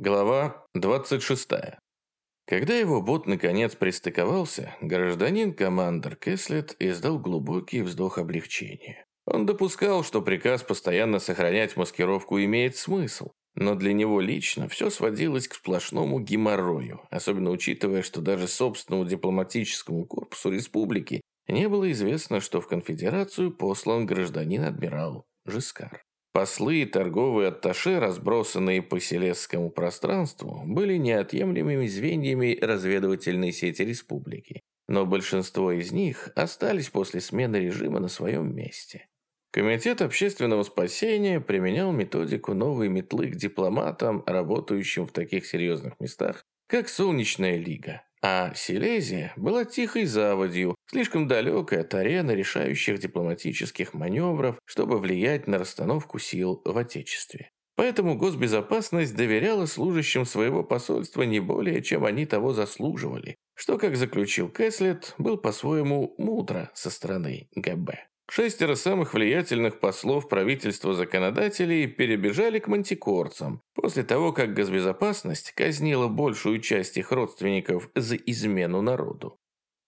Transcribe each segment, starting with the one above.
Глава 26. Когда его бот наконец пристыковался, гражданин-командор Кэслет издал глубокий вздох облегчения. Он допускал, что приказ постоянно сохранять маскировку имеет смысл, но для него лично все сводилось к сплошному геморрою, особенно учитывая, что даже собственному дипломатическому корпусу республики не было известно, что в конфедерацию послан гражданин-адмирал Жискар. Послы и торговые атташе, разбросанные по селесскому пространству, были неотъемлемыми звеньями разведывательной сети республики, но большинство из них остались после смены режима на своем месте. Комитет общественного спасения применял методику новой метлы к дипломатам, работающим в таких серьезных местах, как Солнечная Лига. А Силезия была тихой заводью, слишком далекой от арены решающих дипломатических маневров, чтобы влиять на расстановку сил в Отечестве. Поэтому госбезопасность доверяла служащим своего посольства не более, чем они того заслуживали, что, как заключил Кэслет, был по-своему мудро со стороны ГБ. Шестеро самых влиятельных послов правительства законодателей перебежали к мантикорцам после того, как госбезопасность казнила большую часть их родственников за измену народу.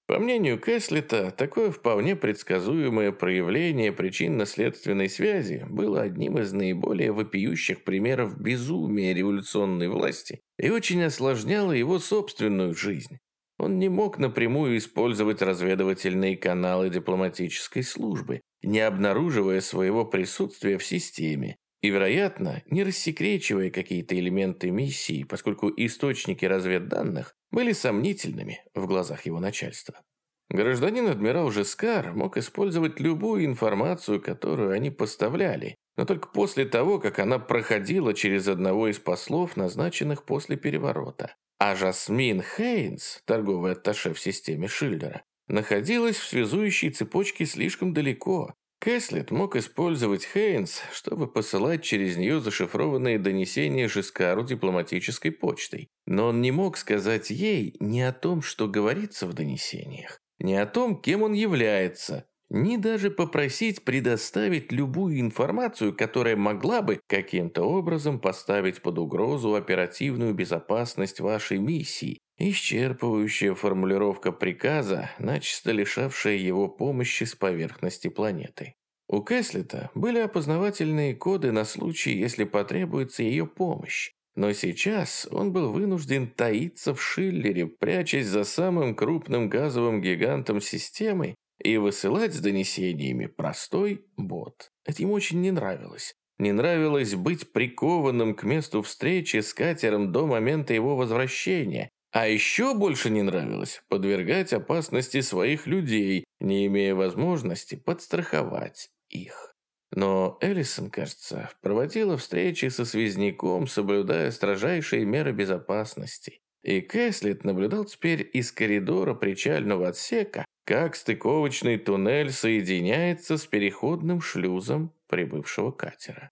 По мнению Кэслета, такое вполне предсказуемое проявление причинно-следственной связи было одним из наиболее вопиющих примеров безумия революционной власти и очень осложняло его собственную жизнь. Он не мог напрямую использовать разведывательные каналы дипломатической службы, не обнаруживая своего присутствия в системе, и, вероятно, не рассекречивая какие-то элементы миссии, поскольку источники разведданных были сомнительными в глазах его начальства. Гражданин-адмирал Жескар мог использовать любую информацию, которую они поставляли, но только после того, как она проходила через одного из послов, назначенных после переворота. А Жасмин Хейнс, торговый атташе в системе Шильдера, находилась в связующей цепочке слишком далеко. Кэслет мог использовать Хейнс, чтобы посылать через нее зашифрованные донесения Жискару дипломатической почтой. Но он не мог сказать ей ни о том, что говорится в донесениях, ни о том, кем он является, ни даже попросить предоставить любую информацию, которая могла бы каким-то образом поставить под угрозу оперативную безопасность вашей миссии, исчерпывающая формулировка приказа, начисто лишавшая его помощи с поверхности планеты. У Кэслета были опознавательные коды на случай, если потребуется ее помощь. Но сейчас он был вынужден таиться в Шиллере, прячась за самым крупным газовым гигантом системы и высылать с донесениями простой бот. Это ему очень не нравилось. Не нравилось быть прикованным к месту встречи с катером до момента его возвращения. А еще больше не нравилось подвергать опасности своих людей, не имея возможности подстраховать их. Но Эллисон, кажется, проводила встречи со связняком, соблюдая строжайшие меры безопасности. И Кэслит наблюдал теперь из коридора причального отсека, как стыковочный туннель соединяется с переходным шлюзом прибывшего катера.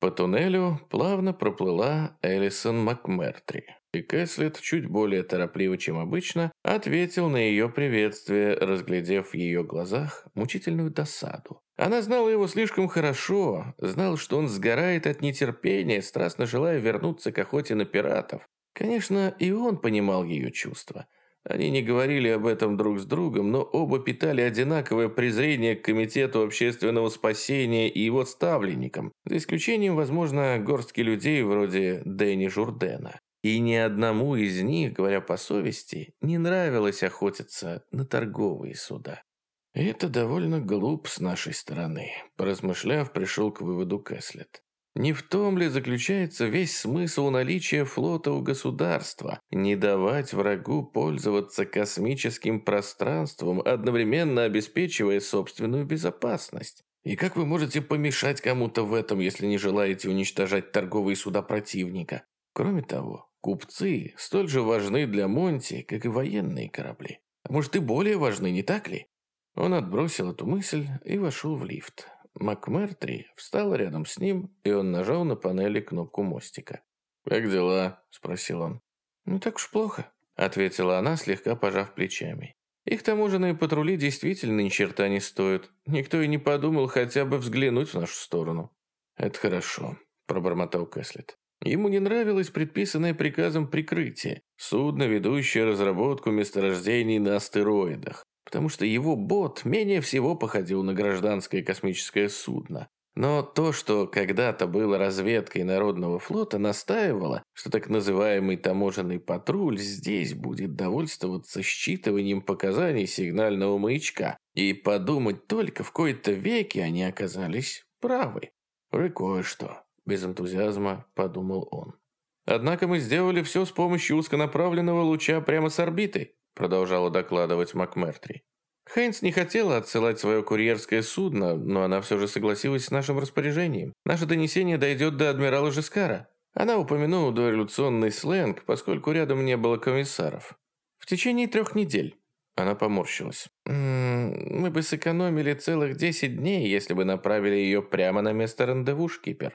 По туннелю плавно проплыла Элисон МакМертри, и Кэслет, чуть более торопливо, чем обычно, ответил на ее приветствие, разглядев в ее глазах мучительную досаду. Она знала его слишком хорошо, знала, что он сгорает от нетерпения, страстно желая вернуться к охоте на пиратов. Конечно, и он понимал ее чувства. Они не говорили об этом друг с другом, но оба питали одинаковое презрение к Комитету общественного спасения и его ставленникам, за исключением, возможно, горстки людей вроде Дэнни Журдена. И ни одному из них, говоря по совести, не нравилось охотиться на торговые суда. «Это довольно глуп с нашей стороны», – поразмышляв, пришел к выводу Кэслет. Не в том ли заключается весь смысл наличия флота у государства? Не давать врагу пользоваться космическим пространством, одновременно обеспечивая собственную безопасность? И как вы можете помешать кому-то в этом, если не желаете уничтожать торговые суда противника? Кроме того, купцы столь же важны для Монти, как и военные корабли. А может и более важны, не так ли? Он отбросил эту мысль и вошел в лифт. МакМертри встал рядом с ним, и он нажал на панели кнопку мостика. «Как дела?» – спросил он. «Не так уж плохо», – ответила она, слегка пожав плечами. «Их таможенные патрули действительно ни черта не стоят. Никто и не подумал хотя бы взглянуть в нашу сторону». «Это хорошо», – пробормотал Кэслет. Ему не нравилось предписанное приказом прикрытие, судно, ведущее разработку месторождений на астероидах, потому что его бот менее всего походил на гражданское космическое судно. Но то, что когда-то было разведкой Народного флота, настаивало, что так называемый таможенный патруль здесь будет довольствоваться считыванием показаний сигнального маячка. И подумать только, в кои-то веке они оказались правы. «Ой, кое-что», – без энтузиазма подумал он. «Однако мы сделали все с помощью узконаправленного луча прямо с орбиты», – продолжала докладывать МакМертри. Хайнс не хотела отсылать свое курьерское судно, но она все же согласилась с нашим распоряжением. Наше донесение дойдет до адмирала Жискара. Она упомянула дореволюционный сленг, поскольку рядом не было комиссаров. В течение трех недель. Она поморщилась. «М -м, «Мы бы сэкономили целых десять дней, если бы направили ее прямо на место рандеву, шкипер».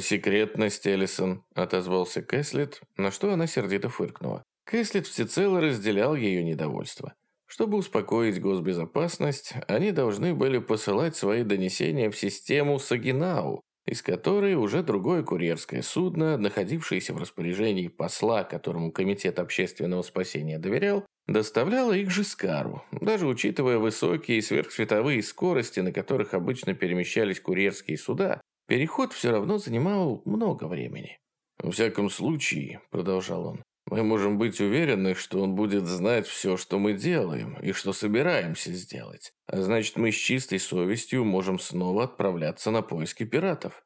«Секретность, Эллисон», — отозвался Кэслет, на что она сердито фыркнула. Кэслет всецело разделял ее недовольство. Чтобы успокоить госбезопасность, они должны были посылать свои донесения в систему Сагинау, из которой уже другое курьерское судно, находившееся в распоряжении посла, которому Комитет общественного спасения доверял, доставляло их же Скару, даже учитывая высокие сверхсветовые скорости, на которых обычно перемещались курьерские суда, переход все равно занимал много времени. «Во всяком случае», — продолжал он, мы можем быть уверены, что он будет знать все, что мы делаем и что собираемся сделать. А значит, мы с чистой совестью можем снова отправляться на поиски пиратов.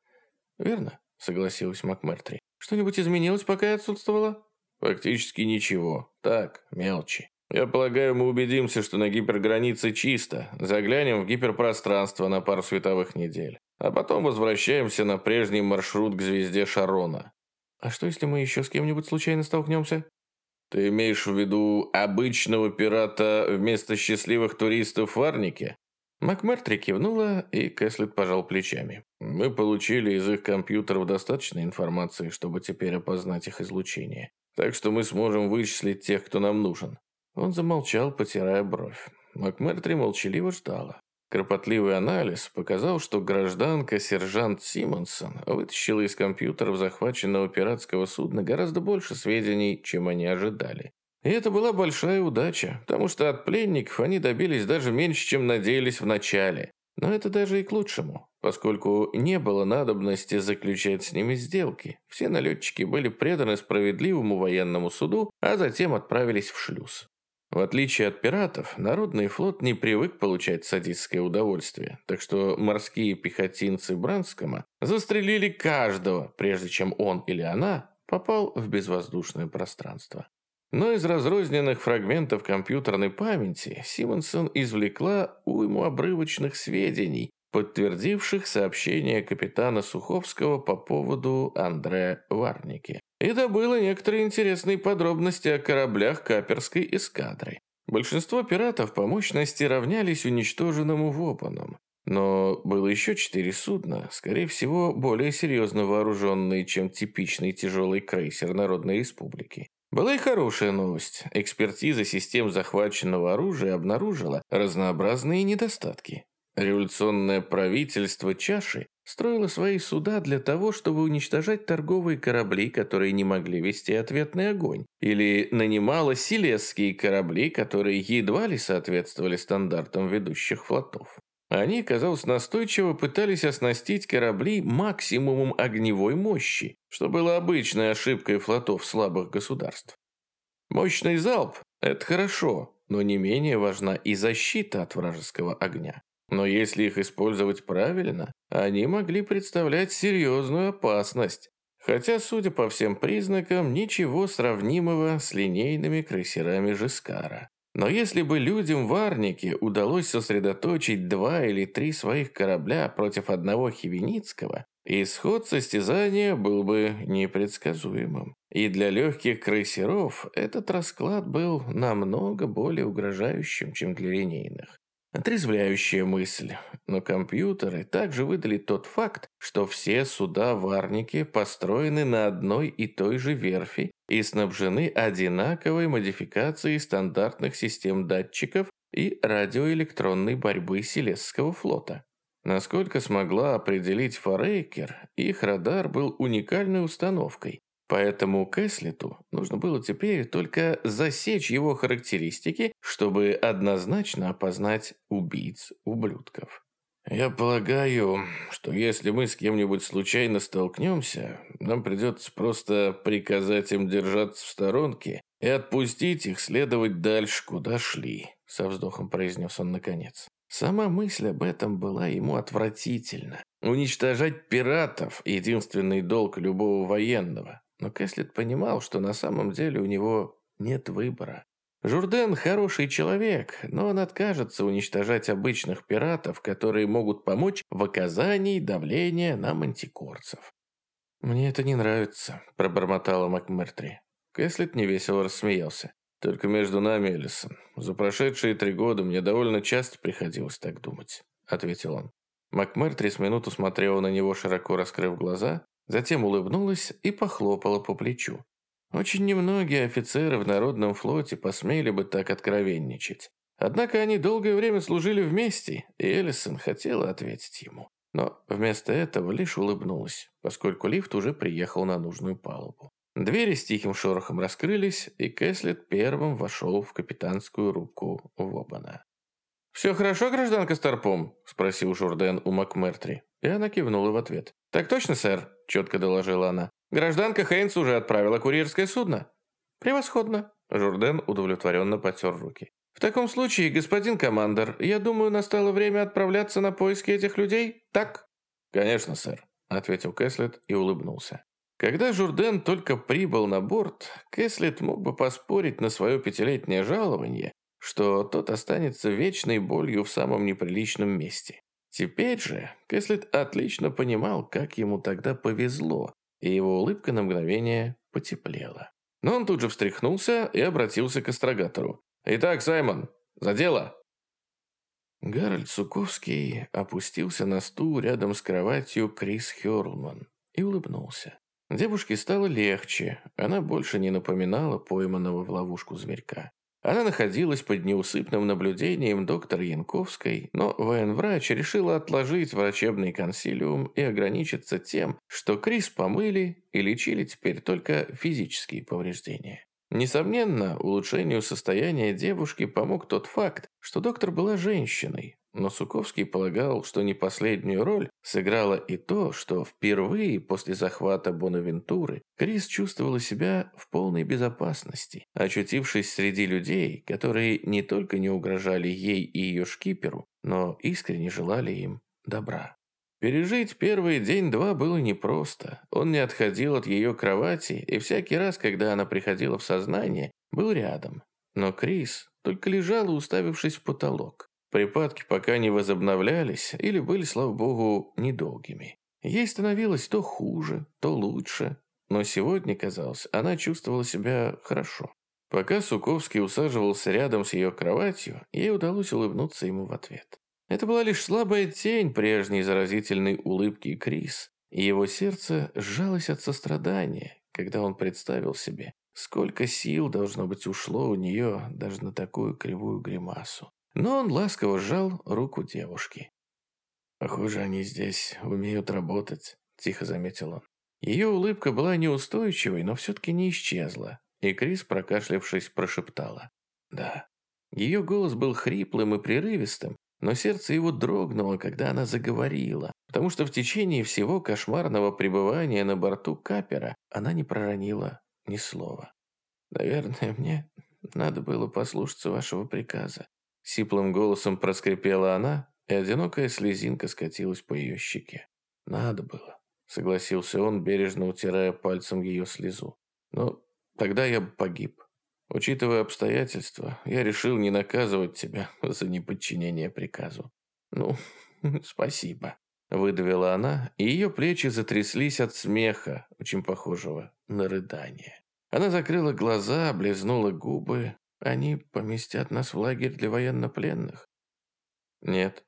Верно? Согласилась МакМертри. Что-нибудь изменилось, пока я отсутствовала? Фактически ничего. Так, мелочи. Я полагаю, мы убедимся, что на гипергранице чисто. Заглянем в гиперпространство на пару световых недель. А потом возвращаемся на прежний маршрут к звезде Шарона. А что, если мы еще с кем-нибудь случайно столкнемся? Ты имеешь в виду обычного пирата вместо счастливых туристов в Арнике? Макмертри кивнула, и Кэслет пожал плечами. Мы получили из их компьютеров достаточно информации, чтобы теперь опознать их излучение. Так что мы сможем вычислить тех, кто нам нужен. Он замолчал, потирая бровь. Макмертри молчаливо ждала. Кропотливый анализ показал, что гражданка сержант Симонсон вытащила из компьютеров захваченного пиратского судна гораздо больше сведений, чем они ожидали. И это была большая удача, потому что от пленников они добились даже меньше, чем надеялись вначале. Но это даже и к лучшему, поскольку не было надобности заключать с ними сделки. Все налетчики были преданы справедливому военному суду, а затем отправились в шлюз. В отличие от пиратов, Народный флот не привык получать садистское удовольствие, так что морские пехотинцы Бранскома застрелили каждого, прежде чем он или она попал в безвоздушное пространство. Но из разрозненных фрагментов компьютерной памяти Симонсон извлекла уйму обрывочных сведений, подтвердивших сообщение капитана Суховского по поводу Андре Варники и добыла некоторые интересные подробности о кораблях каперской эскадры. Большинство пиратов по мощности равнялись уничтоженному Вопаном, но было еще четыре судна, скорее всего, более серьезно вооруженные, чем типичный тяжелый крейсер Народной Республики. Была и хорошая новость. Экспертиза систем захваченного оружия обнаружила разнообразные недостатки. Революционное правительство Чаши строила свои суда для того, чтобы уничтожать торговые корабли, которые не могли вести ответный огонь, или нанимала силесские корабли, которые едва ли соответствовали стандартам ведущих флотов. Они, казалось, настойчиво пытались оснастить корабли максимумом огневой мощи, что было обычной ошибкой флотов слабых государств. Мощный залп – это хорошо, но не менее важна и защита от вражеского огня. Но если их использовать правильно, они могли представлять серьезную опасность. Хотя, судя по всем признакам, ничего сравнимого с линейными крейсерами Жескара. Но если бы людям в Арнике удалось сосредоточить два или три своих корабля против одного Хивеницкого, исход состязания был бы непредсказуемым. И для легких крейсеров этот расклад был намного более угрожающим, чем для линейных. Отрезвляющая мысль. Но компьютеры также выдали тот факт, что все суда в Арнике построены на одной и той же верфи и снабжены одинаковой модификацией стандартных систем датчиков и радиоэлектронной борьбы Селесского флота. Насколько смогла определить Форейкер, их радар был уникальной установкой, поэтому Кэслету нужно было теперь только засечь его характеристики, чтобы однозначно опознать убийц ублюдков. «Я полагаю, что если мы с кем-нибудь случайно столкнемся, нам придется просто приказать им держаться в сторонке и отпустить их следовать дальше, куда шли», со вздохом произнес он наконец. Сама мысль об этом была ему отвратительна. Уничтожать пиратов – единственный долг любого военного. Но Кэслет понимал, что на самом деле у него нет выбора. Журден хороший человек, но он откажется уничтожать обычных пиратов, которые могут помочь в оказании давления на мантикорцев. «Мне это не нравится», – пробормотала МакМертри. Кэслет невесело рассмеялся. «Только между нами, Элисон, за прошедшие три года мне довольно часто приходилось так думать», – ответил он. МакМертри с минуту смотрела на него, широко раскрыв глаза, затем улыбнулась и похлопала по плечу. Очень немногие офицеры в Народном флоте посмели бы так откровенничать. Однако они долгое время служили вместе, и Эллисон хотела ответить ему. Но вместо этого лишь улыбнулась, поскольку лифт уже приехал на нужную палубу. Двери с тихим шорохом раскрылись, и Кэслет первым вошел в капитанскую рубку Вобана. «Все хорошо, гражданка Старпом?» – спросил Журден у МакМертри. И она кивнула в ответ. «Так точно, сэр», – четко доложила она. Гражданка Хейнс уже отправила курьерское судно. Превосходно. Журден удовлетворенно потер руки. В таком случае, господин командор, я думаю, настало время отправляться на поиски этих людей, так? Конечно, сэр, ответил Кэслет и улыбнулся. Когда Журден только прибыл на борт, Кэслет мог бы поспорить на свое пятилетнее жалование, что тот останется вечной болью в самом неприличном месте. Теперь же Кэслет отлично понимал, как ему тогда повезло, и его улыбка на мгновение потеплела. Но он тут же встряхнулся и обратился к астрогатору. «Итак, Саймон, за дело!» Гарольд Суковский опустился на стул рядом с кроватью Крис Хёрлман и улыбнулся. Девушке стало легче, она больше не напоминала пойманного в ловушку зверька. Она находилась под неусыпным наблюдением доктора Янковской, но военврач решила отложить врачебный консилиум и ограничиться тем, что Крис помыли и лечили теперь только физические повреждения. Несомненно, улучшению состояния девушки помог тот факт, что доктор была женщиной, но Суковский полагал, что не последнюю роль сыграло и то, что впервые после захвата Бонавентуры Крис чувствовала себя в полной безопасности, очутившись среди людей, которые не только не угрожали ей и ее шкиперу, но искренне желали им добра. Пережить первый день-два было непросто. Он не отходил от ее кровати, и всякий раз, когда она приходила в сознание, был рядом. Но Крис только лежала, уставившись в потолок. Припадки пока не возобновлялись или были, слава богу, недолгими. Ей становилось то хуже, то лучше, но сегодня, казалось, она чувствовала себя хорошо. Пока Суковский усаживался рядом с ее кроватью, ей удалось улыбнуться ему в ответ. Это была лишь слабая тень прежней заразительной улыбки Крис, и его сердце сжалось от сострадания, когда он представил себе, сколько сил, должно быть, ушло у нее даже на такую кривую гримасу. Но он ласково сжал руку девушки. «Похоже, они здесь умеют работать», – тихо заметил он. Ее улыбка была неустойчивой, но все-таки не исчезла, и Крис, прокашлявшись, прошептала. «Да». Ее голос был хриплым и прерывистым, но сердце его дрогнуло, когда она заговорила, потому что в течение всего кошмарного пребывания на борту капера она не проронила ни слова. «Наверное, мне надо было послушаться вашего приказа», Сиплым голосом проскрипела она, и одинокая слезинка скатилась по ее щеке. «Надо было», — согласился он, бережно утирая пальцем ее слезу. «Но тогда я погиб. Учитывая обстоятельства, я решил не наказывать тебя за неподчинение приказу. Ну, спасибо. Выдавила она, и ее плечи затряслись от смеха, очень похожего на рыдание. Она закрыла глаза, облизнула губы. Они поместят нас в лагерь для военнопленных? Нет.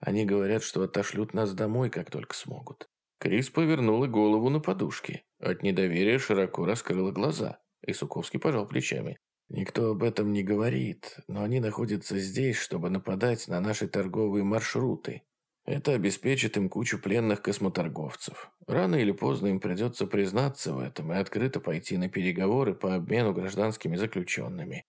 Они говорят, что отошлют нас домой, как только смогут. Крис повернула голову на подушке. От недоверия широко раскрыла глаза. И Суковский пожал плечами. «Никто об этом не говорит, но они находятся здесь, чтобы нападать на наши торговые маршруты. Это обеспечит им кучу пленных космоторговцев. Рано или поздно им придется признаться в этом и открыто пойти на переговоры по обмену гражданскими заключенными.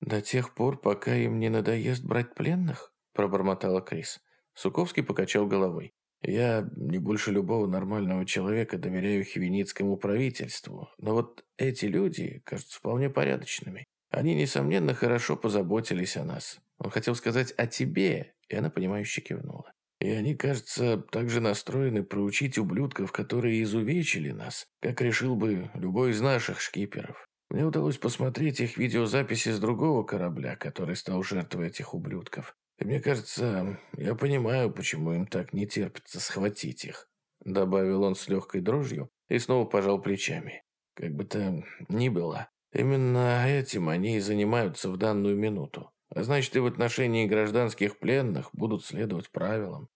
«До тех пор, пока им не надоест брать пленных?» – пробормотала Крис. Суковский покачал головой. «Я не больше любого нормального человека доверяю хивеницкому правительству, но вот эти люди кажутся вполне порядочными. Они, несомненно, хорошо позаботились о нас. Он хотел сказать о тебе, и она, понимающе кивнула. И они, кажется, также настроены проучить ублюдков, которые изувечили нас, как решил бы любой из наших шкиперов. Мне удалось посмотреть их видеозаписи с другого корабля, который стал жертвой этих ублюдков. И мне кажется, я понимаю, почему им так не терпится схватить их. Добавил он с легкой дрожью и снова пожал плечами. Как бы то ни было, именно этим они и занимаются в данную минуту. А значит, и в отношении гражданских пленных будут следовать правилам.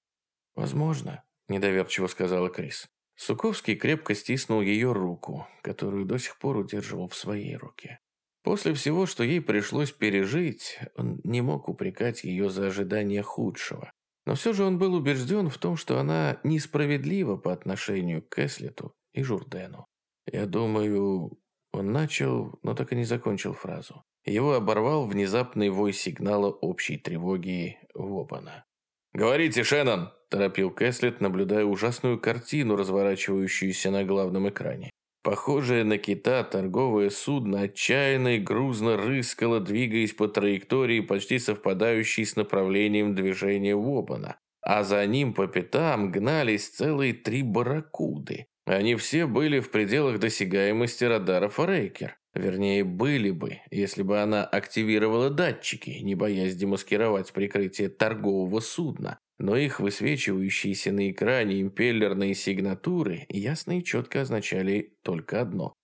«Возможно», – недоверчиво сказала Крис. Суковский крепко стиснул ее руку, которую до сих пор удерживал в своей руке. После всего, что ей пришлось пережить, он не мог упрекать ее за ожидание худшего. Но все же он был убежден в том, что она несправедлива по отношению к Кэслету и Журдену. «Я думаю...» Он начал, но так и не закончил фразу. Его оборвал внезапный вой сигнала общей тревоги Вобана. «Говорите, Шеннон!» – торопил Кэслет, наблюдая ужасную картину, разворачивающуюся на главном экране. Похожее на кита торговое судно отчаянно и грузно рыскало, двигаясь по траектории, почти совпадающей с направлением движения Вобана. А за ним по пятам гнались целые три барракуды. Они все были в пределах досягаемости радаров Рейкер. Вернее, были бы, если бы она активировала датчики, не боясь демаскировать прикрытие торгового судна. Но их высвечивающиеся на экране импеллерные сигнатуры ясно и четко означали только одно.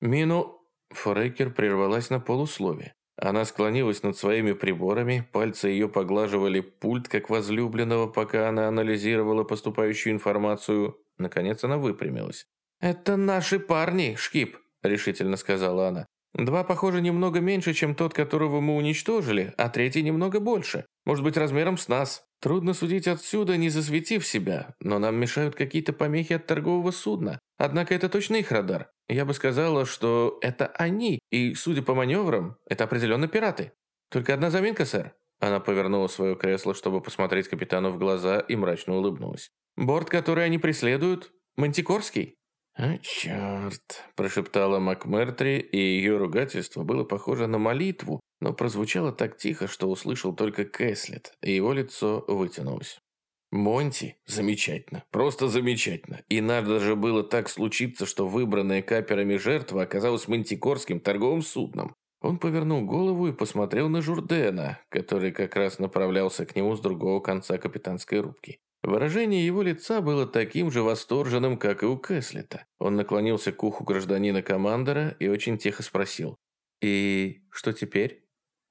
«Мину...» Фрекер прервалась на полуслове. Она склонилась над своими приборами, пальцы ее поглаживали пульт, как возлюбленного, пока она анализировала поступающую информацию. Наконец она выпрямилась. «Это наши парни, Шкип!» – решительно сказала она. «Два, похоже, немного меньше, чем тот, которого мы уничтожили, а третий немного больше. Может быть, размером с нас. Трудно судить отсюда, не засветив себя, но нам мешают какие-то помехи от торгового судна. Однако это точно их радар. Я бы сказала, что это они, и, судя по маневрам, это определенно пираты. Только одна заминка, сэр». Она повернула свое кресло, чтобы посмотреть капитану в глаза, и мрачно улыбнулась. «Борт, который они преследуют, Мантикорский?» «А, черт!» – прошептала МакМертри, и ее ругательство было похоже на молитву, но прозвучало так тихо, что услышал только Кэслет, и его лицо вытянулось. Монти? Замечательно. Просто замечательно. И надо же было так случиться, что выбранная каперами жертва оказалась мантикорским торговым судном. Он повернул голову и посмотрел на Журдена, который как раз направлялся к нему с другого конца капитанской рубки. Выражение его лица было таким же восторженным, как и у Кэслета. Он наклонился к уху гражданина-командора и очень тихо спросил. «И что теперь?»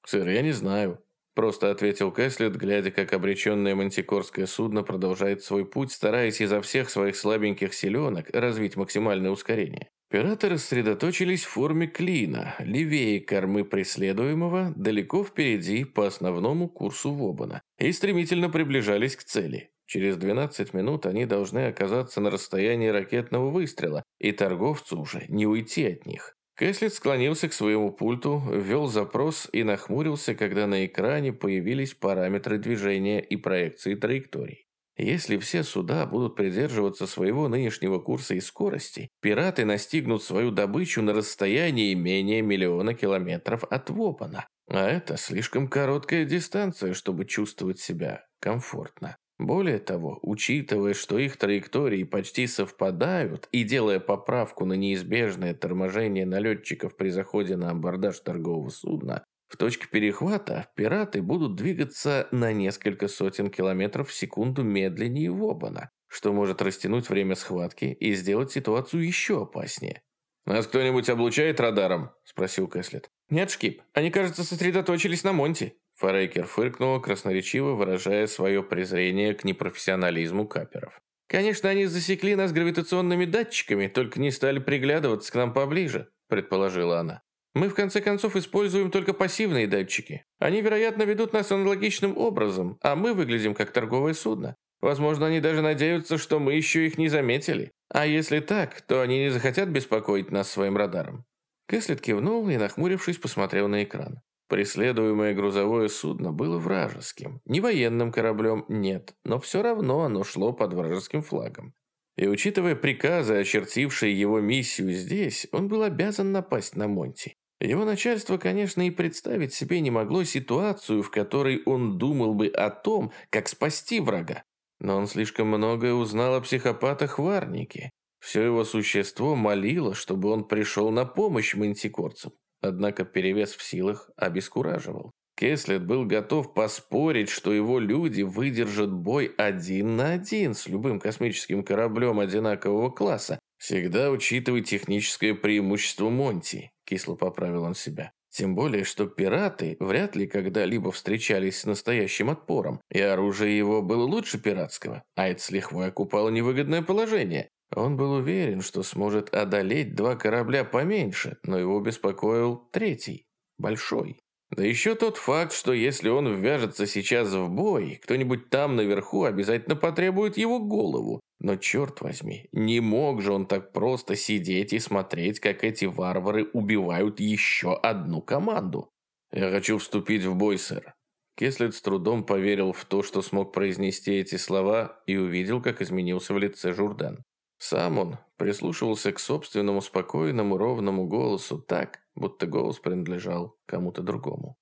«Сэр, я не знаю», – просто ответил Кэслет, глядя, как обреченное мантикорское судно продолжает свой путь, стараясь изо всех своих слабеньких селенок развить максимальное ускорение. Пираты рассредоточились в форме клина, левее кормы преследуемого, далеко впереди по основному курсу Вобана, и стремительно приближались к цели. Через 12 минут они должны оказаться на расстоянии ракетного выстрела, и торговцу уже не уйти от них. Кэслет склонился к своему пульту, ввел запрос и нахмурился, когда на экране появились параметры движения и проекции траекторий. Если все суда будут придерживаться своего нынешнего курса и скорости, пираты настигнут свою добычу на расстоянии менее миллиона километров от Вопана. А это слишком короткая дистанция, чтобы чувствовать себя комфортно. Более того, учитывая, что их траектории почти совпадают, и делая поправку на неизбежное торможение налетчиков при заходе на абордаж торгового судна, в точке перехвата пираты будут двигаться на несколько сотен километров в секунду медленнее Вобана, что может растянуть время схватки и сделать ситуацию еще опаснее. «Нас кто-нибудь облучает радаром?» – спросил Кэслет. «Нет, Шкип, они, кажется, сосредоточились на Монте. Форейкер фыркнула, красноречиво выражая свое презрение к непрофессионализму каперов. «Конечно, они засекли нас гравитационными датчиками, только не стали приглядываться к нам поближе», предположила она. «Мы, в конце концов, используем только пассивные датчики. Они, вероятно, ведут нас аналогичным образом, а мы выглядим как торговое судно. Возможно, они даже надеются, что мы еще их не заметили. А если так, то они не захотят беспокоить нас своим радаром». Кэслет кивнул и, нахмурившись, посмотрел на экран. Преследуемое грузовое судно было вражеским. Не военным кораблем, нет, но все равно оно шло под вражеским флагом. И учитывая приказы, очертившие его миссию здесь, он был обязан напасть на Монти. Его начальство, конечно, и представить себе не могло ситуацию, в которой он думал бы о том, как спасти врага. Но он слишком многое узнал о психопатах в Арнике. Все его существо молило, чтобы он пришел на помощь мантикорцам. Однако перевес в силах обескураживал. Кеслет был готов поспорить, что его люди выдержат бой один на один с любым космическим кораблем одинакового класса, всегда учитывая техническое преимущество Монти, кисло поправил он себя. Тем более, что пираты вряд ли когда-либо встречались с настоящим отпором, и оружие его было лучше пиратского, а это с лихвой окупало невыгодное положение. Он был уверен, что сможет одолеть два корабля поменьше, но его беспокоил третий, большой. Да еще тот факт, что если он ввяжется сейчас в бой, кто-нибудь там наверху обязательно потребует его голову. Но черт возьми, не мог же он так просто сидеть и смотреть, как эти варвары убивают еще одну команду. «Я хочу вступить в бой, сэр». Кеслет с трудом поверил в то, что смог произнести эти слова, и увидел, как изменился в лице Журдан. Сам он прислушивался к собственному спокойному ровному голосу так, будто голос принадлежал кому-то другому.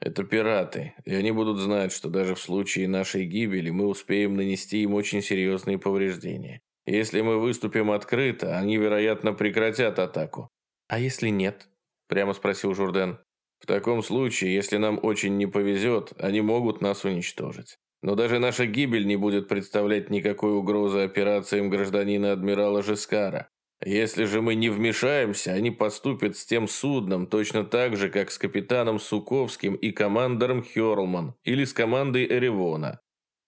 «Это пираты, и они будут знать, что даже в случае нашей гибели мы успеем нанести им очень серьезные повреждения. Если мы выступим открыто, они, вероятно, прекратят атаку». «А если нет?» – прямо спросил Журден. «В таком случае, если нам очень не повезет, они могут нас уничтожить. Но даже наша гибель не будет представлять никакой угрозы операциям гражданина адмирала Жескара. Если же мы не вмешаемся, они поступят с тем судном точно так же, как с капитаном Суковским и командором Хёрлман или с командой Эревона.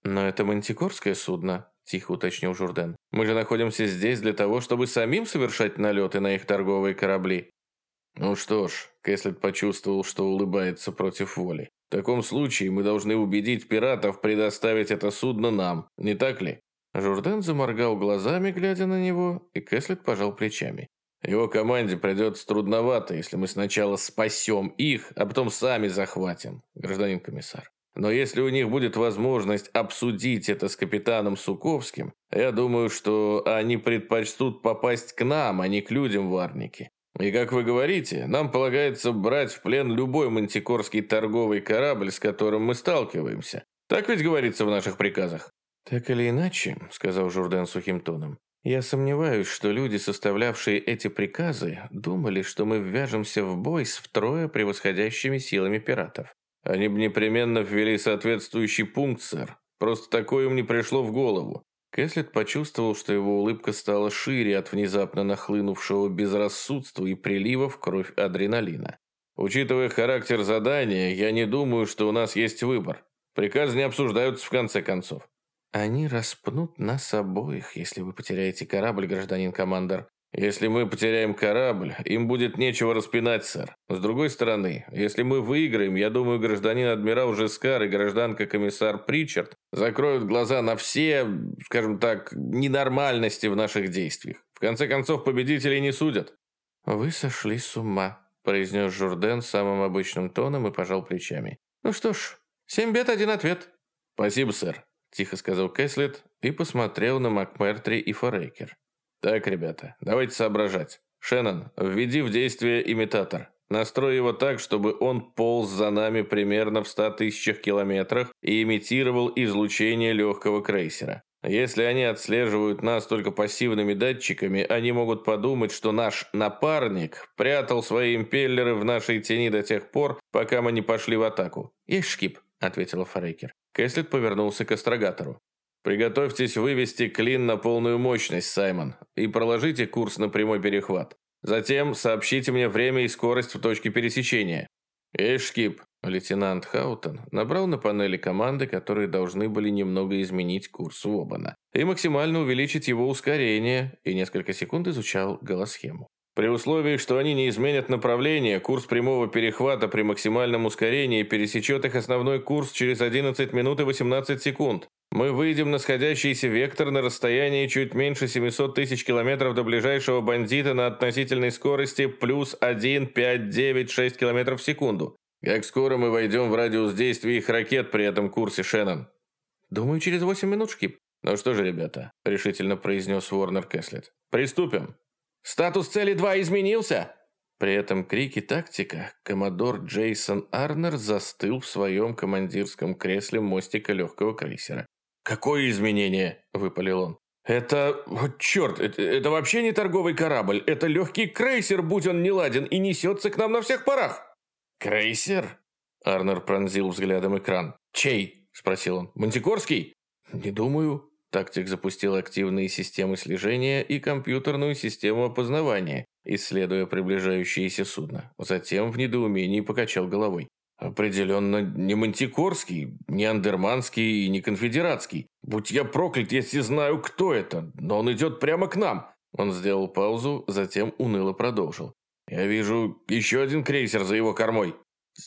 Но это мантикорское судно, тихо уточнил Журден. Мы же находимся здесь для того, чтобы самим совершать налеты на их торговые корабли. Ну что ж, Кэслет почувствовал, что улыбается против воли. В таком случае мы должны убедить пиратов предоставить это судно нам, не так ли? Журден заморгал глазами, глядя на него, и Кэслет пожал плечами. Его команде придется трудновато, если мы сначала спасем их, а потом сами захватим, гражданин комиссар. Но если у них будет возможность обсудить это с капитаном Суковским, я думаю, что они предпочтут попасть к нам, а не к людям в Арнике. И как вы говорите, нам полагается брать в плен любой мантикорский торговый корабль, с которым мы сталкиваемся. Так ведь говорится в наших приказах. Так или иначе, сказал Журден сухим тоном, я сомневаюсь, что люди, составлявшие эти приказы, думали, что мы ввяжемся в бой с втрое превосходящими силами пиратов. Они бы непременно ввели соответствующий пункт, сэр. Просто такое им не пришло в голову. Кэслет почувствовал, что его улыбка стала шире от внезапно нахлынувшего безрассудства и прилива в кровь адреналина. «Учитывая характер задания, я не думаю, что у нас есть выбор. Приказы не обсуждаются в конце концов». «Они распнут нас обоих, если вы потеряете корабль, гражданин командор. Если мы потеряем корабль, им будет нечего распинать, сэр. С другой стороны, если мы выиграем, я думаю, гражданин адмирал Жескар и гражданка комиссар Причард закроют глаза на все, скажем так, ненормальности в наших действиях. В конце концов, победителей не судят. Вы сошли с ума, произнес Журден самым обычным тоном и пожал плечами. Ну что ж, семь бед, один ответ. Спасибо, сэр, тихо сказал Кэслет и посмотрел на Макмертри и Форейкер. Так, ребята, давайте соображать. Шеннон, введи в действие имитатор. Настрой его так, чтобы он полз за нами примерно в 100 тысячах километрах и имитировал излучение легкого крейсера. Если они отслеживают нас только пассивными датчиками, они могут подумать, что наш напарник прятал свои импеллеры в нашей тени до тех пор, пока мы не пошли в атаку. «Есть шкип», — ответила Форейкер. Кэслет повернулся к астрогатору. Приготовьтесь вывести клин на полную мощность, Саймон, и проложите курс на прямой перехват. Затем сообщите мне время и скорость в точке пересечения. Эшкип, лейтенант Хаутон набрал на панели команды, которые должны были немного изменить курс Вобана и максимально увеличить его ускорение, и несколько секунд изучал голосхему. При условии, что они не изменят направление, курс прямого перехвата при максимальном ускорении пересечет их основной курс через 11 минут и 18 секунд. Мы выйдем на сходящийся вектор на расстоянии чуть меньше 700 тысяч километров до ближайшего бандита на относительной скорости плюс 1, 5, 9, 6 километров в секунду. Как скоро мы войдем в радиус действия их ракет при этом курсе, Шеннон? Думаю, через 8 минут, Шкип. Ну что же, ребята, решительно произнес Уорнер Кэслет. Приступим. «Статус цели 2 изменился!» При этом крике тактика коммодор Джейсон Арнер застыл в своем командирском кресле мостика легкого крейсера. «Какое изменение?» – выпалил он. «Это... Вот черт, это, это вообще не торговый корабль. Это легкий крейсер, будь он не ладен, и несется к нам на всех парах!» «Крейсер?» Арнер пронзил взглядом экран. «Чей?» – спросил он. «Мантикорский?» «Не думаю. Тактик запустил активные системы слежения и компьютерную систему опознавания, исследуя приближающееся судно. Затем в недоумении покачал головой. Определенно не мантикорский, не андерманский и не конфедератский. Будь я проклят, если знаю, кто это, но он идет прямо к нам. Он сделал паузу, затем уныло продолжил. Я вижу еще один крейсер за его кормой.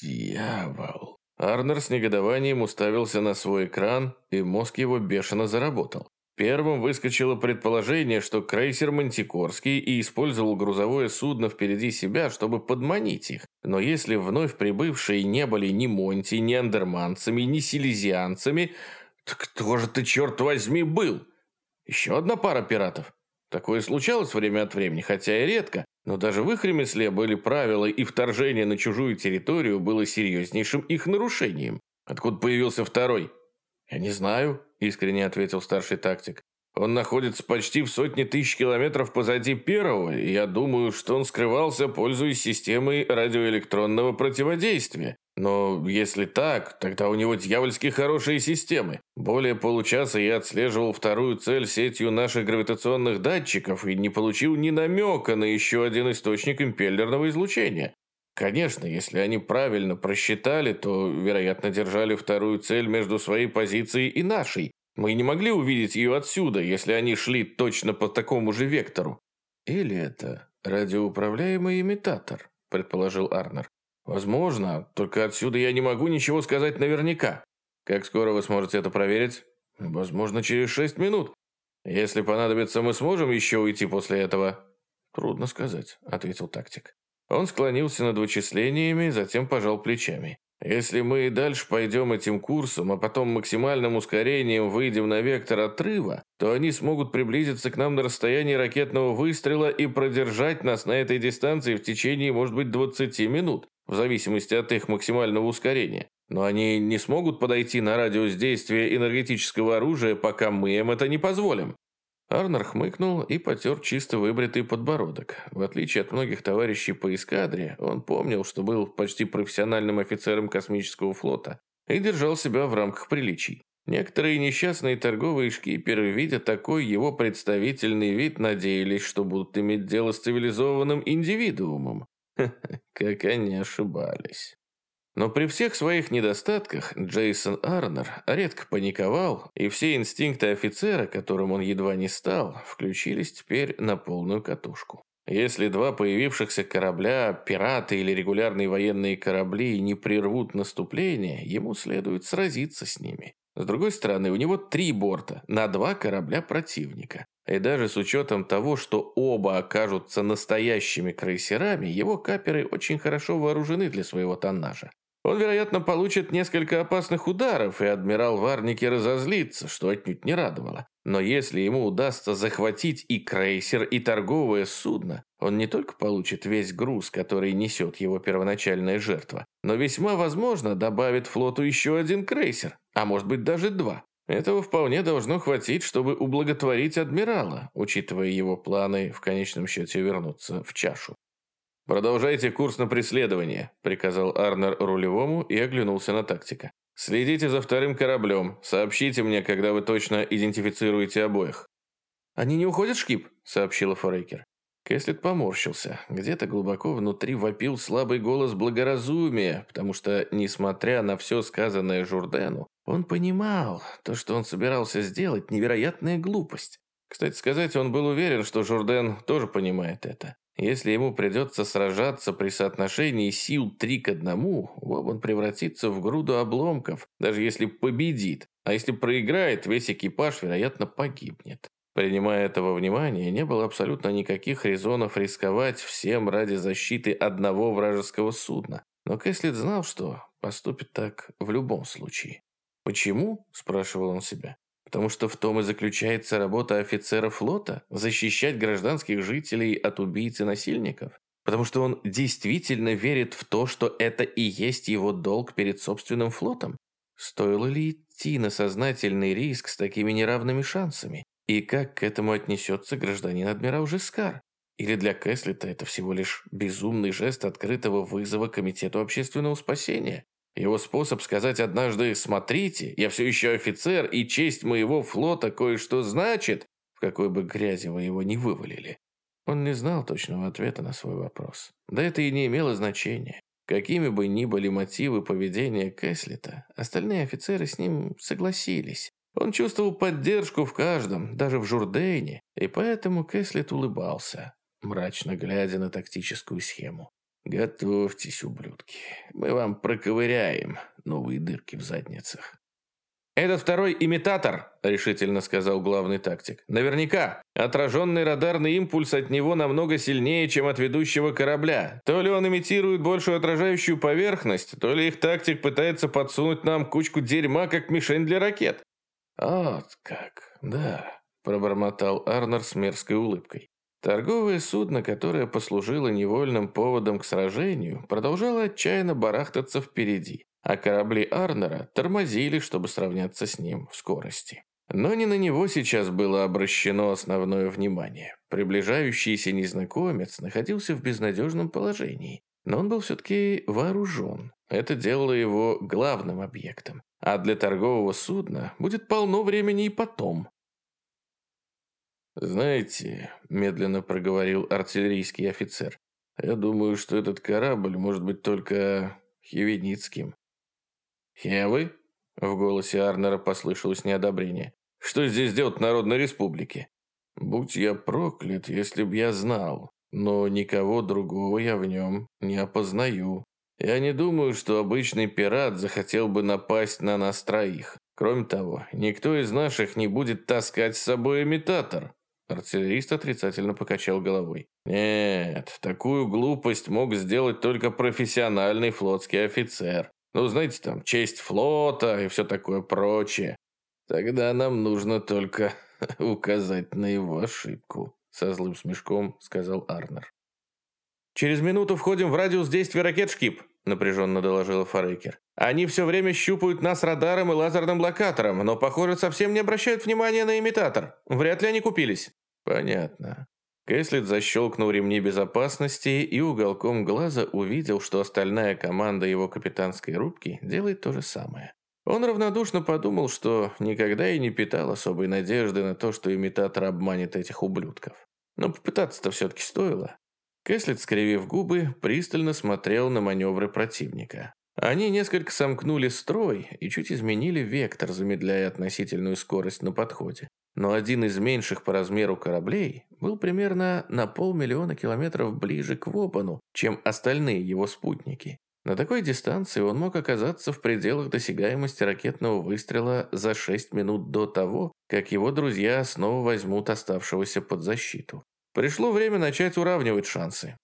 Дьявол. Арнер с негодованием уставился на свой экран, и мозг его бешено заработал. Первым выскочило предположение, что крейсер Мантикорский и использовал грузовое судно впереди себя, чтобы подманить их. Но если вновь прибывшие не были ни Монти, ни андерманцами, ни силезианцами, то кто же ты, черт возьми, был? Еще одна пара пиратов. Такое случалось время от времени, хотя и редко, но даже в их ремесле были правила, и вторжение на чужую территорию было серьезнейшим их нарушением. Откуда появился второй? «Я не знаю», – искренне ответил старший тактик. Он находится почти в сотне тысяч километров позади первого, и я думаю, что он скрывался, пользуясь системой радиоэлектронного противодействия. Но если так, тогда у него дьявольски хорошие системы. Более получаса я отслеживал вторую цель сетью наших гравитационных датчиков и не получил ни намека на еще один источник импеллерного излучения. Конечно, если они правильно просчитали, то, вероятно, держали вторую цель между своей позицией и нашей, мы не могли увидеть ее отсюда, если они шли точно по такому же вектору. Или это радиоуправляемый имитатор, предположил Арнер. Возможно, только отсюда я не могу ничего сказать наверняка. Как скоро вы сможете это проверить? Возможно, через шесть минут. Если понадобится, мы сможем еще уйти после этого? Трудно сказать, ответил тактик. Он склонился над вычислениями, затем пожал плечами. Если мы и дальше пойдем этим курсом, а потом максимальным ускорением выйдем на вектор отрыва, то они смогут приблизиться к нам на расстоянии ракетного выстрела и продержать нас на этой дистанции в течение, может быть, 20 минут, в зависимости от их максимального ускорения. Но они не смогут подойти на радиус действия энергетического оружия, пока мы им это не позволим. Арнер хмыкнул и потер чисто выбритый подбородок. В отличие от многих товарищей по эскадре, он помнил, что был почти профессиональным офицером космического флота и держал себя в рамках приличий. Некоторые несчастные торговые шкиперы, видя такой его представительный вид, надеялись, что будут иметь дело с цивилизованным индивидуумом. Как они ошибались. Но при всех своих недостатках Джейсон Арнер редко паниковал, и все инстинкты офицера, которым он едва не стал, включились теперь на полную катушку. Если два появившихся корабля, пираты или регулярные военные корабли не прервут наступление, ему следует сразиться с ними. С другой стороны, у него три борта на два корабля противника. И даже с учетом того, что оба окажутся настоящими крейсерами, его каперы очень хорошо вооружены для своего тоннажа. Он, вероятно, получит несколько опасных ударов, и адмирал Варники разозлится, что отнюдь не радовало. Но если ему удастся захватить и крейсер, и торговое судно, он не только получит весь груз, который несет его первоначальная жертва, но весьма возможно добавит флоту еще один крейсер, а может быть даже два. Этого вполне должно хватить, чтобы ублаготворить адмирала, учитывая его планы в конечном счете вернуться в чашу. «Продолжайте курс на преследование», – приказал Арнер рулевому и оглянулся на тактика. «Следите за вторым кораблем. Сообщите мне, когда вы точно идентифицируете обоих». «Они не уходят, Шкип?» – сообщила Форейкер. Кэслет поморщился. Где-то глубоко внутри вопил слабый голос благоразумия, потому что, несмотря на все сказанное Журдену, он понимал, то, что он собирался сделать, невероятная глупость. Кстати сказать, он был уверен, что Журден тоже понимает это. Если ему придется сражаться при соотношении сил три к одному, Вобан превратится в груду обломков, даже если победит. А если проиграет, весь экипаж, вероятно, погибнет. Принимая этого внимания, не было абсолютно никаких резонов рисковать всем ради защиты одного вражеского судна. Но Кэслит знал, что поступит так в любом случае. «Почему?» – спрашивал он себя. Потому что в том и заключается работа офицера флота – защищать гражданских жителей от убийц и насильников. Потому что он действительно верит в то, что это и есть его долг перед собственным флотом. Стоило ли идти на сознательный риск с такими неравными шансами? И как к этому отнесется гражданин адмирал Жискар? Или для Кэслита это всего лишь безумный жест открытого вызова Комитету общественного спасения? Его способ сказать однажды «Смотрите, я все еще офицер, и честь моего флота кое-что значит», в какой бы грязи вы его не вывалили. Он не знал точного ответа на свой вопрос. Да это и не имело значения. Какими бы ни были мотивы поведения Кэслита, остальные офицеры с ним согласились. Он чувствовал поддержку в каждом, даже в Журдейне, и поэтому Кэслит улыбался, мрачно глядя на тактическую схему. «Готовьтесь, ублюдки. Мы вам проковыряем новые дырки в задницах». «Это второй имитатор», – решительно сказал главный тактик. «Наверняка. Отраженный радарный импульс от него намного сильнее, чем от ведущего корабля. То ли он имитирует большую отражающую поверхность, то ли их тактик пытается подсунуть нам кучку дерьма, как мишень для ракет». «Вот как, да», – пробормотал Арнер с мерзкой улыбкой. Торговое судно, которое послужило невольным поводом к сражению, продолжало отчаянно барахтаться впереди, а корабли Арнера тормозили, чтобы сравняться с ним в скорости. Но не на него сейчас было обращено основное внимание. Приближающийся незнакомец находился в безнадежном положении, но он был все-таки вооружен. Это делало его главным объектом. А для торгового судна будет полно времени и потом, «Знаете», – медленно проговорил артиллерийский офицер, «я думаю, что этот корабль может быть только Хевеницким». «Хевы?» – в голосе Арнера послышалось неодобрение. «Что здесь делать Народной Республики?» «Будь я проклят, если б я знал, но никого другого я в нем не опознаю. Я не думаю, что обычный пират захотел бы напасть на нас троих. Кроме того, никто из наших не будет таскать с собой имитатор. Артиллерист отрицательно покачал головой. «Нет, такую глупость мог сделать только профессиональный флотский офицер. Ну, знаете, там, честь флота и все такое прочее. Тогда нам нужно только указать на его ошибку», со злым смешком сказал Арнер. «Через минуту входим в радиус действия ракет «Шкип», напряженно доложила Фарейкер. «Они все время щупают нас радаром и лазерным локатором, но, похоже, совсем не обращают внимания на имитатор. Вряд ли они купились». «Понятно». Кэслит защелкнул ремни безопасности и уголком глаза увидел, что остальная команда его капитанской рубки делает то же самое. Он равнодушно подумал, что никогда и не питал особой надежды на то, что имитатор обманет этих ублюдков. Но попытаться-то все-таки стоило. Кэслит, скривив губы, пристально смотрел на маневры противника. Они несколько сомкнули строй и чуть изменили вектор, замедляя относительную скорость на подходе но один из меньших по размеру кораблей был примерно на полмиллиона километров ближе к Вопану, чем остальные его спутники. На такой дистанции он мог оказаться в пределах досягаемости ракетного выстрела за 6 минут до того, как его друзья снова возьмут оставшегося под защиту. Пришло время начать уравнивать шансы.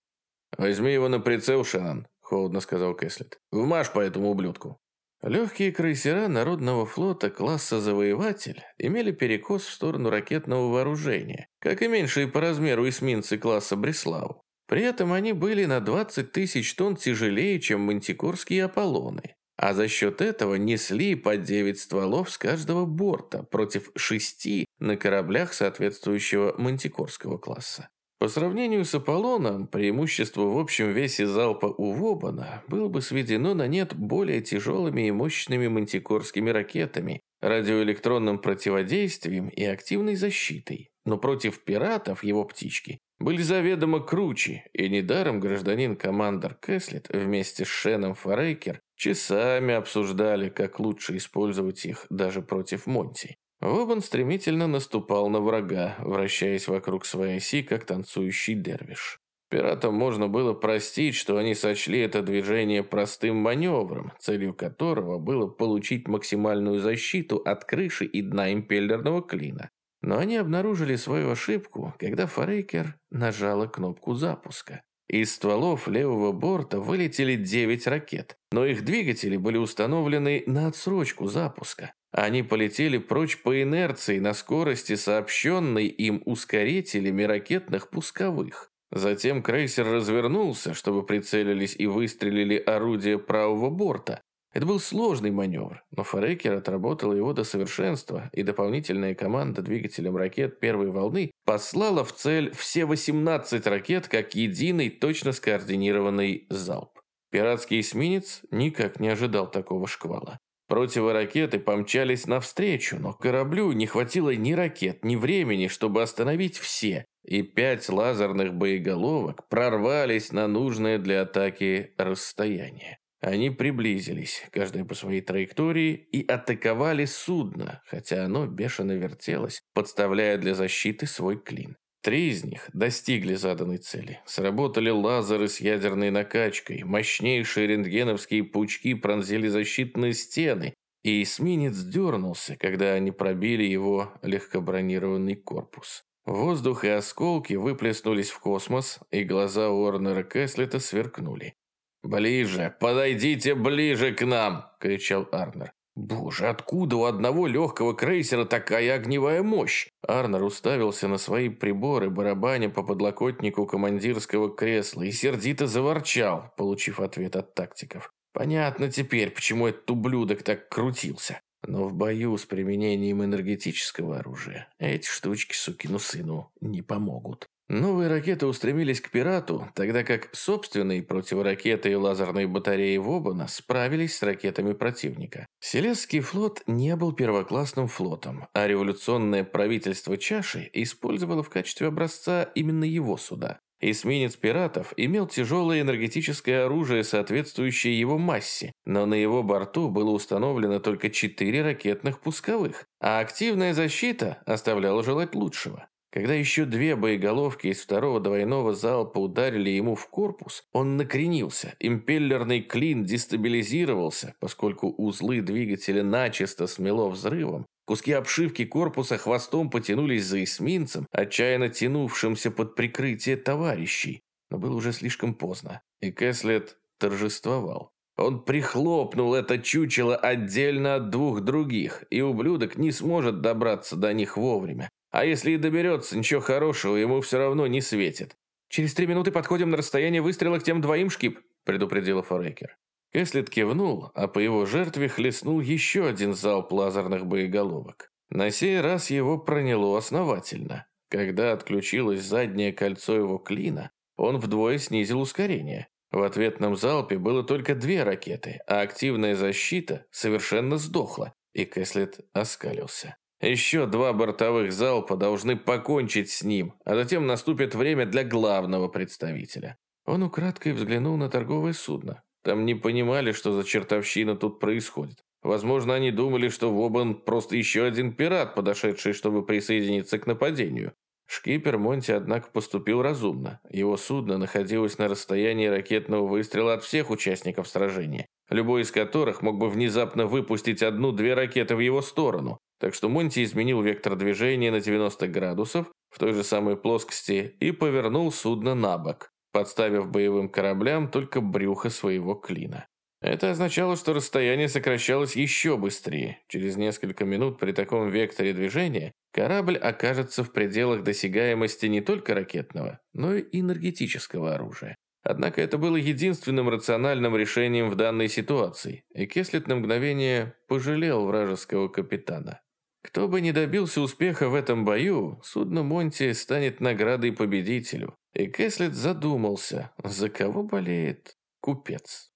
«Возьми его на прицел, Шанан», – холодно сказал Кэслет. «Вмажь по этому ублюдку». Легкие крейсера Народного флота класса «Завоеватель» имели перекос в сторону ракетного вооружения, как и меньшие по размеру эсминцы класса «Бреслау». При этом они были на 20 тысяч тонн тяжелее, чем мантикорские «Аполлоны», а за счет этого несли по 9 стволов с каждого борта против 6 на кораблях соответствующего мантикорского класса. По сравнению с Аполлоном, преимущество в общем весе залпа у Вобана было бы сведено на нет более тяжелыми и мощными мантикорскими ракетами, радиоэлектронным противодействием и активной защитой. Но против пиратов его птички были заведомо круче, и недаром гражданин-командор Кэслет вместе с Шеном Форейкер часами обсуждали, как лучше использовать их даже против Монти. Вобан стремительно наступал на врага, вращаясь вокруг своей оси, как танцующий дервиш. Пиратам можно было простить, что они сочли это движение простым маневром, целью которого было получить максимальную защиту от крыши и дна импеллерного клина. Но они обнаружили свою ошибку, когда Форейкер нажала кнопку запуска. Из стволов левого борта вылетели 9 ракет, но их двигатели были установлены на отсрочку запуска. Они полетели прочь по инерции на скорости, сообщенной им ускорителями ракетных пусковых. Затем крейсер развернулся, чтобы прицелились и выстрелили орудия правого борта. Это был сложный маневр, но Форекер отработал его до совершенства, и дополнительная команда двигателем ракет первой волны послала в цель все 18 ракет как единый, точно скоординированный залп. Пиратский эсминец никак не ожидал такого шквала. Противоракеты помчались навстречу, но кораблю не хватило ни ракет, ни времени, чтобы остановить все, и пять лазерных боеголовок прорвались на нужное для атаки расстояние. Они приблизились, каждая по своей траектории, и атаковали судно, хотя оно бешено вертелось, подставляя для защиты свой клин. Три из них достигли заданной цели. Сработали лазеры с ядерной накачкой, мощнейшие рентгеновские пучки пронзили защитные стены, и эсминец дернулся, когда они пробили его легкобронированный корпус. Воздух и осколки выплеснулись в космос, и глаза Уорнера Кэслета сверкнули. «Ближе! Подойдите ближе к нам!» – кричал Арнер. «Боже, откуда у одного легкого крейсера такая огневая мощь?» Арнер уставился на свои приборы, барабаня по подлокотнику командирского кресла и сердито заворчал, получив ответ от тактиков. «Понятно теперь, почему этот ублюдок так крутился. Но в бою с применением энергетического оружия эти штучки сукину сыну не помогут. Новые ракеты устремились к пирату, тогда как собственные противоракеты и лазерные батареи Вобана справились с ракетами противника. Селесский флот не был первоклассным флотом, а революционное правительство Чаши использовало в качестве образца именно его суда. Эсминец пиратов имел тяжелое энергетическое оружие, соответствующее его массе, но на его борту было установлено только четыре ракетных пусковых, а активная защита оставляла желать лучшего. Когда еще две боеголовки из второго двойного залпа ударили ему в корпус, он накренился, импеллерный клин дестабилизировался, поскольку узлы двигателя начисто смело взрывом, Куски обшивки корпуса хвостом потянулись за эсминцем, отчаянно тянувшимся под прикрытие товарищей. Но было уже слишком поздно, и Кэслет торжествовал. Он прихлопнул это чучело отдельно от двух других, и ублюдок не сможет добраться до них вовремя. А если и доберется, ничего хорошего ему все равно не светит. «Через три минуты подходим на расстояние выстрела к тем двоим, Шкип», предупредила Форекер. Кэслет кивнул, а по его жертве хлестнул еще один залп лазерных боеголовок. На сей раз его проняло основательно. Когда отключилось заднее кольцо его клина, он вдвое снизил ускорение. В ответном залпе было только две ракеты, а активная защита совершенно сдохла, и Кэслет оскалился. Еще два бортовых залпа должны покончить с ним, а затем наступит время для главного представителя. Он украдкой взглянул на торговое судно. Там не понимали, что за чертовщина тут происходит. Возможно, они думали, что Вобан просто еще один пират, подошедший, чтобы присоединиться к нападению. Шкипер Монти, однако, поступил разумно. Его судно находилось на расстоянии ракетного выстрела от всех участников сражения, любой из которых мог бы внезапно выпустить одну-две ракеты в его сторону. Так что Монти изменил вектор движения на 90 градусов в той же самой плоскости и повернул судно на бок подставив боевым кораблям только брюхо своего клина. Это означало, что расстояние сокращалось еще быстрее. Через несколько минут при таком векторе движения корабль окажется в пределах досягаемости не только ракетного, но и энергетического оружия. Однако это было единственным рациональным решением в данной ситуации, и Кеслет на мгновение пожалел вражеского капитана. Кто бы ни добился успеха в этом бою, судно Монти станет наградой победителю. И Кэслет задумался, за кого болеет купец.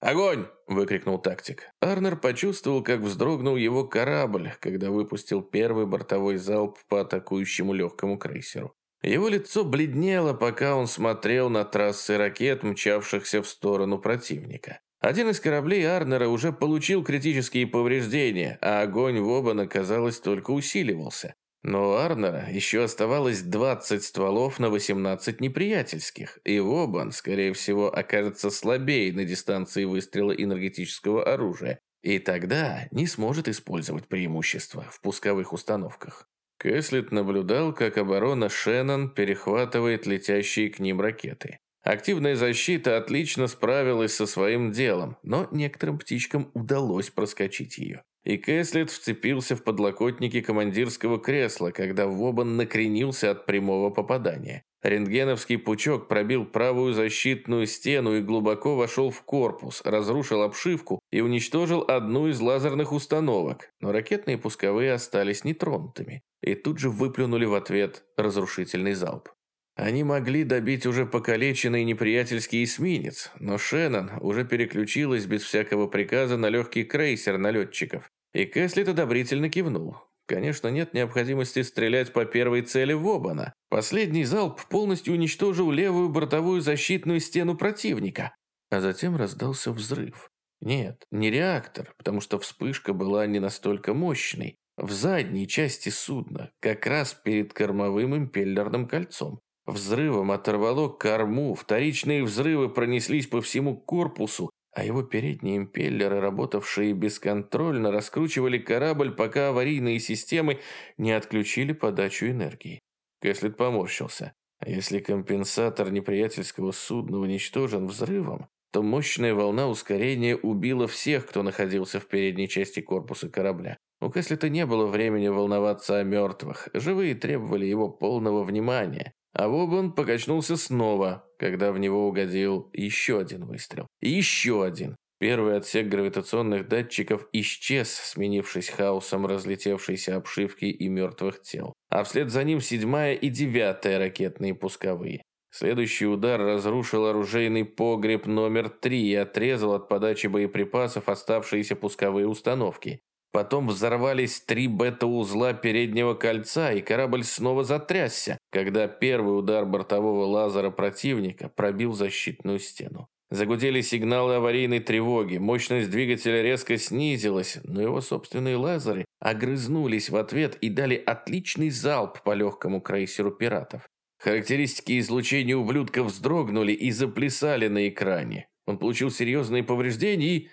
«Огонь!» – выкрикнул тактик. Арнер почувствовал, как вздрогнул его корабль, когда выпустил первый бортовой залп по атакующему легкому крейсеру. Его лицо бледнело, пока он смотрел на трассы ракет, мчавшихся в сторону противника. Один из кораблей Арнера уже получил критические повреждения, а огонь в оба, казалось, только усиливался. Но у Арнера еще оставалось 20 стволов на 18 неприятельских, и Вобан, скорее всего, окажется слабее на дистанции выстрела энергетического оружия, и тогда не сможет использовать преимущество в пусковых установках. Кэслет наблюдал, как оборона Шеннон перехватывает летящие к ним ракеты. Активная защита отлично справилась со своим делом, но некоторым птичкам удалось проскочить ее. И Кэслет вцепился в подлокотники командирского кресла, когда Вобан накренился от прямого попадания. Рентгеновский пучок пробил правую защитную стену и глубоко вошел в корпус, разрушил обшивку и уничтожил одну из лазерных установок, но ракетные пусковые остались нетронутыми и тут же выплюнули в ответ разрушительный залп. Они могли добить уже покалеченный неприятельский эсминец, но Шеннон уже переключилась без всякого приказа на легкий крейсер налетчиков, и Кэслит одобрительно кивнул. Конечно, нет необходимости стрелять по первой цели Вобана. Последний залп полностью уничтожил левую бортовую защитную стену противника. А затем раздался взрыв. Нет, не реактор, потому что вспышка была не настолько мощной. В задней части судна, как раз перед кормовым импеллерным кольцом. Взрывом оторвало корму, вторичные взрывы пронеслись по всему корпусу, а его передние импеллеры, работавшие бесконтрольно, раскручивали корабль, пока аварийные системы не отключили подачу энергии. Кэслет поморщился. А если компенсатор неприятельского судна уничтожен взрывом, то мощная волна ускорения убила всех, кто находился в передней части корпуса корабля. У Кэслета не было времени волноваться о мертвых. Живые требовали его полного внимания. А Вобан покачнулся снова, когда в него угодил еще один выстрел. И еще один. Первый отсек гравитационных датчиков исчез, сменившись хаосом разлетевшейся обшивки и мертвых тел. А вслед за ним седьмая и девятая ракетные пусковые. Следующий удар разрушил оружейный погреб номер три и отрезал от подачи боеприпасов оставшиеся пусковые установки. Потом взорвались три бета-узла переднего кольца, и корабль снова затрясся, когда первый удар бортового лазера противника пробил защитную стену. Загудели сигналы аварийной тревоги, мощность двигателя резко снизилась, но его собственные лазеры огрызнулись в ответ и дали отличный залп по легкому крейсеру пиратов. Характеристики излучения ублюдка вздрогнули и заплясали на экране. Он получил серьезные повреждения и...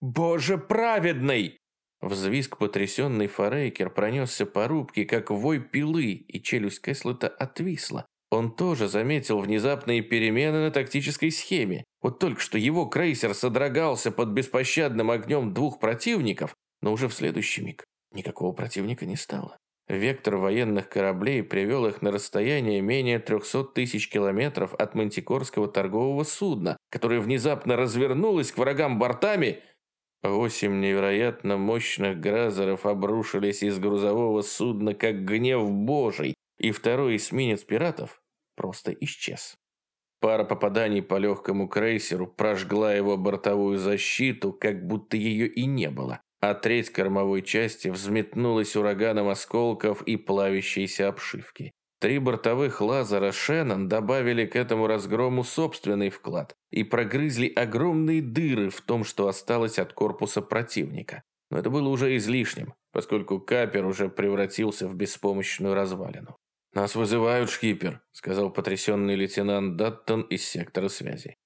Боже праведный! Взвизг потрясенный Форейкер пронесся по рубке, как вой пилы, и челюсть Кэслета отвисла. Он тоже заметил внезапные перемены на тактической схеме. Вот только что его крейсер содрогался под беспощадным огнем двух противников, но уже в следующий миг никакого противника не стало. Вектор военных кораблей привел их на расстояние менее 300 тысяч километров от мантикорского торгового судна, которое внезапно развернулось к врагам бортами – Восемь невероятно мощных гразеров обрушились из грузового судна, как гнев божий, и второй эсминец пиратов просто исчез. Пара попаданий по легкому крейсеру прожгла его бортовую защиту, как будто ее и не было, а треть кормовой части взметнулась ураганом осколков и плавящейся обшивки. Три бортовых лазера Шеннон добавили к этому разгрому собственный вклад и прогрызли огромные дыры в том, что осталось от корпуса противника. Но это было уже излишним, поскольку капер уже превратился в беспомощную развалину. «Нас вызывают, шкипер», — сказал потрясенный лейтенант Даттон из сектора связи.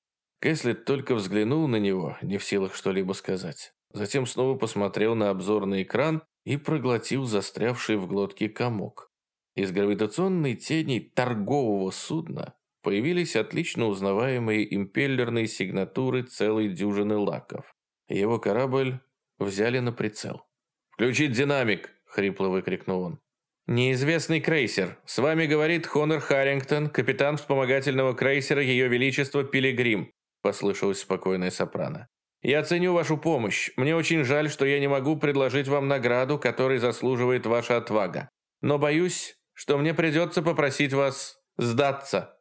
Кэслет только взглянул на него, не в силах что-либо сказать. Затем снова посмотрел на обзорный экран и проглотил застрявший в глотке комок. Из гравитационной тени торгового судна появились отлично узнаваемые импеллерные сигнатуры целой дюжины лаков. Его корабль взяли на прицел. «Включить динамик!» – хрипло выкрикнул он. «Неизвестный крейсер. С вами говорит Хонор Харрингтон, капитан вспомогательного крейсера Ее Величество Пилигрим», – послышалось спокойное сопрано. «Я ценю вашу помощь. Мне очень жаль, что я не могу предложить вам награду, которой заслуживает ваша отвага. Но боюсь, что мне придется попросить вас сдаться.